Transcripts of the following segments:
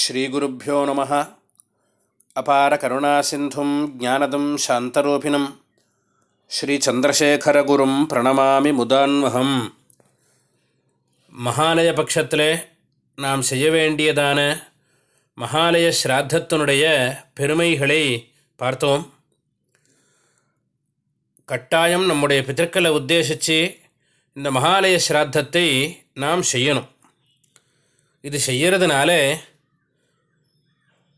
ஸ்ரீகுருப்போ நம. அபார கருணாசிந்தும் ஜானதம் சாந்தரூபிணம். ஸ்ரீச்சந்திரசேகரகுரும் பிரணமாமி முதான்வகம். மகாலய பட்சத்திலே நாம் செய்ய வேண்டியதான மகாலய ஸ்ராத்தத்தினுடைய பெருமைகளை பார்த்தோம். கட்டாயம் நம்முடைய பிதற்களை உத்தேசித்து இந்த மகாலய ஸ்ராத்தத்தை நாம் செய்யணும். இது செய்யறதுனால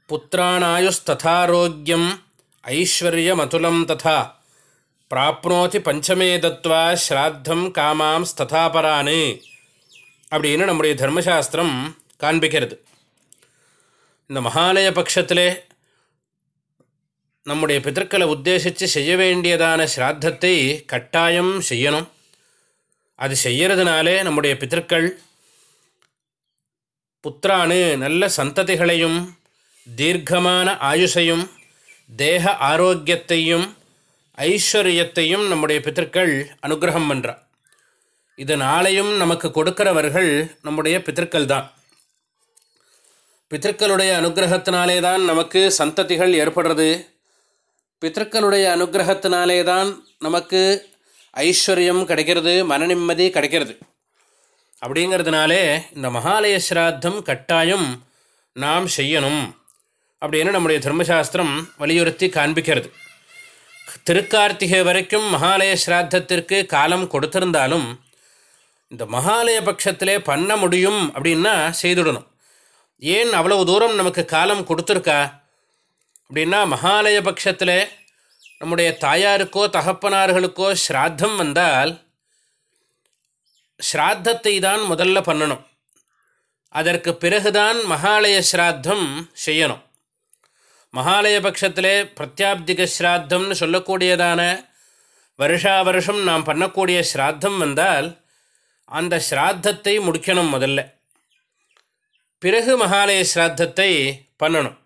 புத்திராணாயுஸ்ததாரோக்கியம் ஐஸ்வர்யமதுலம் ததா பிராப்னோதி பஞ்சமே தத்வா ஸ்ராத்தம் காமாம் ஸ்ததாபரானு அப்படின்னு நம்முடைய தர்மசாஸ்திரம் காண்பிக்கிறது இந்த மகாலய பட்சத்திலே நம்முடைய பிதற்களை உத்தேசித்து செய்ய வேண்டியதான ஸ்ராத்தத்தை கட்டாயம் செய்யணும். அது செய்யறதுனாலே நம்முடைய பிதற்கள் புத்திரானு நல்ல சந்ததிகளையும் தீர்க்கமான ஆயுஷையும் தேக ஆரோக்கியத்தையும் ஐஸ்வர்யத்தையும் நம்முடைய பித்தர்கள் அனுகிரகம் பண்ணுறா இது நாளையும் நமக்கு கொடுக்கிறவர்கள் நம்முடைய பித்தர்கள் தான். பித்தர்களுடைய அனுகிரகத்தினாலே தான் நமக்கு சந்ததிகள் ஏற்படுறது. பித்தர்களுடைய அனுகிரகத்தினாலே தான் நமக்கு ஐஸ்வர்யம் கிடைக்கிறது மன நிம்மதி கிடைக்கிறது. அப்படிங்கிறதுனாலே இந்த மகாலய சிராத்தம் கட்டாயம் நாம் செய்யணும். அப்படின்னு நம்முடைய தர்மசாஸ்திரம் வலியுறுத்தி காண்பிக்கிறது? திருக்கார்த்திகை வரைக்கும் மகாலய ஸ்ராத்தத்திற்கு காலம் கொடுத்திருந்தாலும் இந்த மகாலய பட்சத்திலே பண்ண முடியும் அப்படின்னா செய்துடணும். ஏன் அவ்வளவு தூரம் நமக்கு காலம் கொடுத்துருக்கா? அப்படின்னா மகாலய பட்சத்தில் நம்முடைய தாயாருக்கோ தகப்பனார்களுக்கோ ஸ்ராத்தம் வந்தால் ஸ்ராத்தத்தை தான் முதல்ல பண்ணணும். அதற்கு பிறகுதான் மகாலய ஸ்ராத்தம் செய்யணும். மகாலய பட்சத்திலே பிரத்யாப்திக ஸ்ராத்தம்னு சொல்லக்கூடியதான வருஷா வருஷம் நாம் பண்ணக்கூடிய ஸ்ராத்தம் வந்தால் அந்த ஸ்ராத்தத்தை முடிக்கணும் முதல்ல. பிறகு மகாலய ஸ்ராத்தத்தை பண்ணணும்.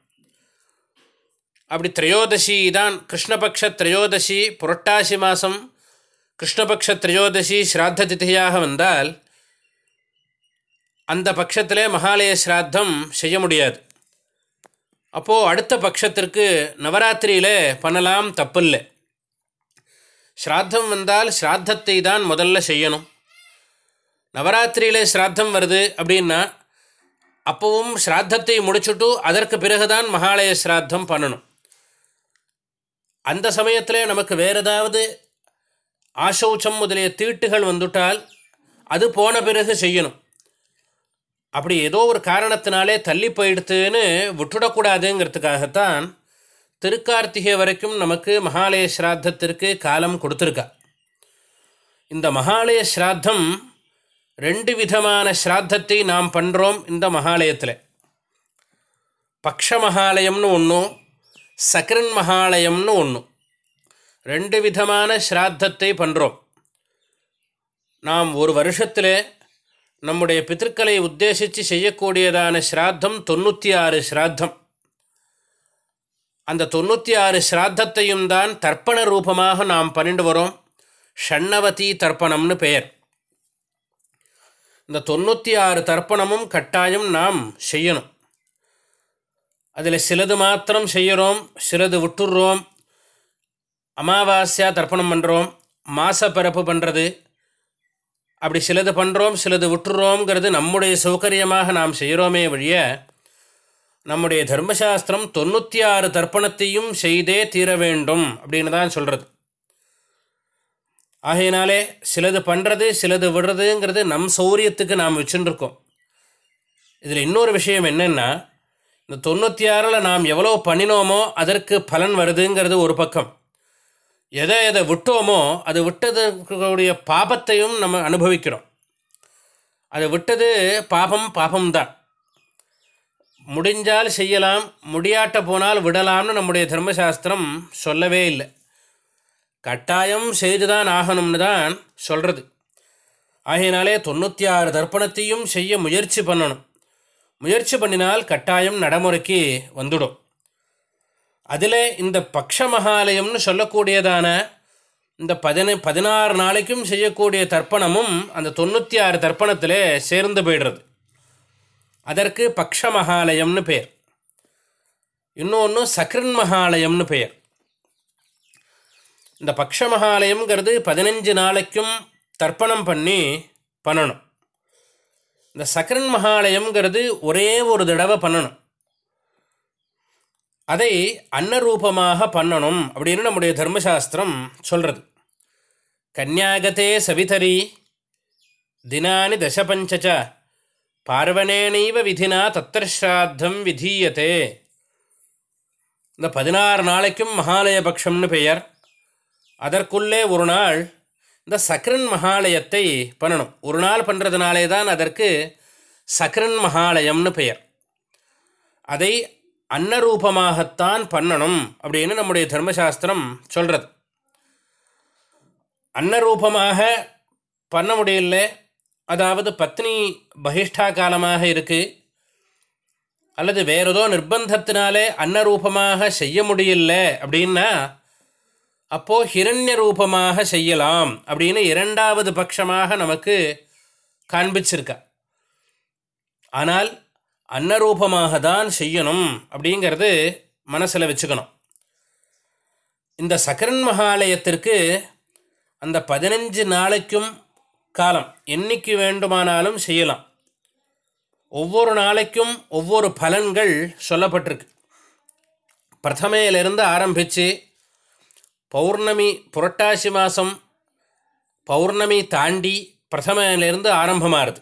அப்படி திரையோதசி தான் கிருஷ்ணபக்ஷ திரையோதசி புரட்டாசி மாதம் கிருஷ்ணபக்ஷ திரையோதசி ஸ்ராத்த திதியாக வந்தால் அந்த பட்சத்திலே மகாலய ஸ்ராத்தம் செய்ய முடியாது. அப்போது அடுத்த பட்சத்திற்கு நவராத்திரியில் பண்ணலாம் தப்பில்லை. ஸ்ராத்தம் வந்தால் ஸ்ராத்தத்தை தான் முதல்ல செய்யணும். நவராத்திரியில் ஸ்ராத்தம் வருது அப்படின்னா அப்போவும் ஸ்ராத்தத்தை முடிச்சுட்டு அதற்கு பிறகுதான் மகாலய ஸ்ராத்தம் பண்ணணும். அந்த சமயத்தில் நமக்கு வேறு ஏதாவது ஆசௌச்சம் முதலிய தீட்டுகள் வந்துட்டால் அது போன பிறகு செய்யணும். அப்படி ஏதோ ஒரு காரணத்தினாலே தள்ளி போயிடுத்துன்னு விட்டுடக்கூடாதுங்கிறதுக்காகத்தான் திருக்கார்த்திகை வரைக்கும் நமக்கு மகாலய ஸ்ராத்தத்திற்கு காலம் கொடுத்துருக்கா. இந்த மகாலய ஸ்ராத்தம் ரெண்டு விதமான ஸ்ராத்தத்தை நாம் பண்ணுறோம் இந்த மகாலயத்தில். பக்ஷ மகாலயம்னு ஒன்றும் சக்கரன் மகாலயம்னு ஒன்று ரெண்டு விதமான ஸ்ராத்தத்தை பண்ணுறோம் நாம் ஒரு வருஷத்தில் நம்முடைய பித்திருக்களை உத்தேசித்து செய்யக்கூடியதான ஸ்ராத்தம் தொண்ணூற்றி ஆறு ஸ்ராத்தம். அந்த தொண்ணூற்றி ஆறு ஸ்ராத்தத்தையும் தான் தர்ப்பண ரூபமாக நாம் பண்ணிட்டு வரோம். ஷண்ணவதி தர்ப்பணம்னு பெயர். இந்த தொண்ணூற்றி ஆறு தர்ப்பணமும் கட்டாயம் நாம் செய்யணும். அதில் சிலது மாத்திரம் செய்கிறோம் சிலது விட்டுடுறோம் அமாவாசையாக தர்ப்பணம் பண்ணுறோம் மாசப்பிறப்பு பண்ணுறது அப்படி சிலது பண்ணுறோம் சிலது விட்டுறோங்கிறது நம்முடைய சௌகரியமாக நாம் செய்கிறோமே வழிய நம்முடைய தர்மசாஸ்திரம் தொண்ணூற்றி ஆறு தர்ப்பணத்தையும் செய்தே தீர வேண்டும் அப்படின்னு தான் சொல்கிறது ஆகையினாலே சிலது பண்ணுறது சிலது விடுறதுங்கிறது நம் சௌரியத்துக்கு நாம் வச்சுருக்கோம். இதில் இன்னொரு விஷயம் என்னென்னா இந்த தொண்ணூற்றி ஆறில் நாம் எவ்வளோ பண்ணினோமோ அதற்கு பலன் வருதுங்கிறது ஒரு பக்கம். எதை எதை விட்டோமோ அது விட்டதுடைய பாபத்தையும் நம்ம அனுபவிக்கிறோம். அதை விட்டது பாபம் பாபம்தான். முடிஞ்சால் செய்யலாம் முடியாட்ட போனால் விடலாம்னு நம்முடைய தர்மசாஸ்திரம் சொல்லவே இல்லை. கட்டாயம் செய்து தான் ஆகணும்னு தான் சொல்கிறது ஆகையினாலே தொண்ணூற்றி ஆறு தர்ப்பணத்தையும் செய்ய முயற்சி பண்ணணும். முயற்சி பண்ணினால் கட்டாயம் நடைமுறைக்கு வந்துடும். அதில் இந்த பக்ஷ மகாலயம்னு சொல்லக்கூடியதான இந்த பதின பதினாறு நாளைக்கும் செய்யக்கூடிய தர்ப்பணமும் அந்த தொண்ணூற்றி ஆறு தர்ப்பணத்தில் சேர்ந்து போயிடுறது. அதற்கு பக்ஷ மகாலயம்னு பெயர். இன்னொன்று சக்ரன் மகாலயம்னு பெயர். இந்த பக்ஷ மகாலயம்ங்கிறது பதினஞ்சு நாளைக்கும் தர்ப்பணம் பண்ணி பண்ணணும். இந்த சக்கரன் மகாலயம்ங்கிறது ஒரே ஒரு தடவை பண்ணணும். அதை அன்னரூபமாக பண்ணணும் அப்படின்னு நம்முடைய தர்மசாஸ்திரம் சொல்கிறது கன்யாகத்தே சவிதரி தினானி தசபஞ்சச்ச பார்வனேனைவ விதினா தத்தர்ஷாத்தம் விதீயத்தே இந்த பதினாறு நாளைக்கும் மகாலயபக்ஷம்னு பெயர். அதற்குள்ளே ஒரு நாள் இந்த சக்ரன் மகாலயத்தை பண்ணணும். ஒரு நாள் பண்ணுறதுனாலே தான் அதற்கு சக்ரன் மகாலயம்னு பெயர். அதை அன்னரூபமாகத்தான் பண்ணணும் அப்படின்னு நம்முடைய தர்மசாஸ்திரம் சொல்கிறது அன்னரூபமாக பண்ண முடியல. அதாவது பத்னி பகிஷ்டா காலமாக இருக்குது அல்லது வேற ஏதோ நிர்பந்தத்தினாலே அன்னரூபமாக செய்ய முடியல அப்படின்னா அப்போது ஹிரண்ய ரூபமாக செய்யலாம் அப்படின்னு இரண்டாவது பட்சமாக நமக்கு காண்பிச்சிருக்கா. ஆனால் அன்னரூபமாக தான் செய்யணும் அப்படிங்கிறது மனசில் வச்சுக்கணும். இந்த சக்கரன் மகாலயத்திற்கு அந்த பதினஞ்சு நாளைக்கும் காலம் என்னைக்கு வேண்டுமானாலும் செய்யலாம். ஒவ்வொரு நாளைக்கும் ஒவ்வொரு பலன்கள் சொல்லப்பட்டிருக்கு. பிரதமையிலிருந்து ஆரம்பித்து பௌர்ணமி புரட்டாசி மாதம் பௌர்ணமி தாண்டி பிரதமையிலிருந்து ஆரம்பமாகுது.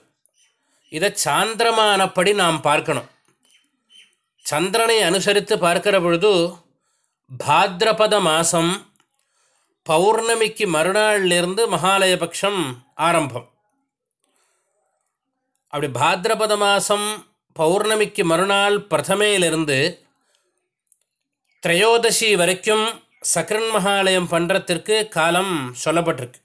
இதை சாந்திரமானப்படி நாம் பார்க்கணும். சந்திரனை அனுசரித்து பார்க்கிற பொழுது பாத்ரபத மாதம் பௌர்ணமிக்கு மறுநாளிலிருந்து மகாலயபக்ஷம் ஆரம்பம். அப்படி பாத்ரபத மாதம் பௌர்ணமிக்கு மறுநாள் பிரதமையிலிருந்து திரையோதசி வரைக்கும் சக்கரன் மகாலயம் பண்ணுறத்திற்கு காலம் சொல்லப்பட்டிருக்கு.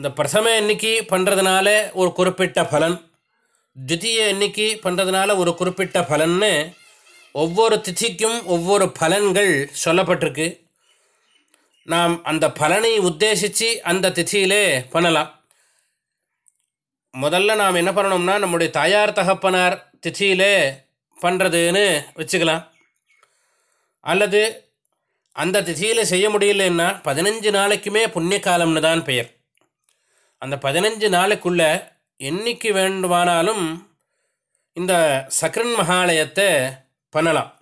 இந்த பிரசம எண்ணிக்கை பண்ணுறதுனால ஒரு குறிப்பிட்ட பலன் தித்திய எண்ணிக்கை பண்ணுறதுனால ஒரு குறிப்பிட்ட பலன்னு ஒவ்வொரு திதிக்கும் ஒவ்வொரு பலன்கள் சொல்லப்பட்டிருக்கு. நாம் அந்த பலனை உத்தேசித்து அந்த திதியிலே பண்ணலாம். முதல்ல நாம் என்ன பண்ணணும்னா நம்முடைய தாயார் தகப்பனார் திதியிலே பண்ணுறதுன்னு வச்சுக்கலாம். அல்லது அந்த திதியில் செய்ய முடியலன்னா பதினஞ்சு நாளைக்குமே புண்ணிய காலம்னு தான் பெயர். அந்த பதினஞ்சு நாளுக்குள்ள என்னைக்கு வேண்டுமானாலும் இந்த சக்கரன் மகாலயத்தை பண்ணலாம்.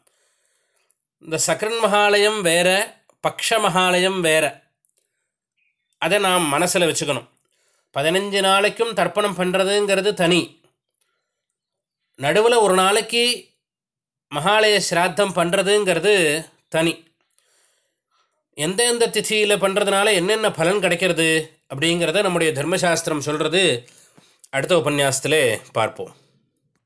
இந்த சக்கரன் மகாலயம் வேறு பக்ஷ மகாலயம் வேற. அதை நாம் மனசில் வச்சுக்கணும். பதினஞ்சு நாளைக்கும் தர்ப்பணம் பண்ணுறதுங்கிறது தனி. நடுவில் ஒரு நாளைக்கு மகாலய சிராத்தம் பண்ணுறதுங்கிறது தனி. எந்தெந்த திதியில் பண்ணுறதுனால என்னென்ன பலன் கிடைக்கிறது? அப்படிங்கிறத நம்முடைய தர்மசாஸ்திரம் சொல்கிறது அடுத்த உபன்யாசத்திலே பார்ப்போம்.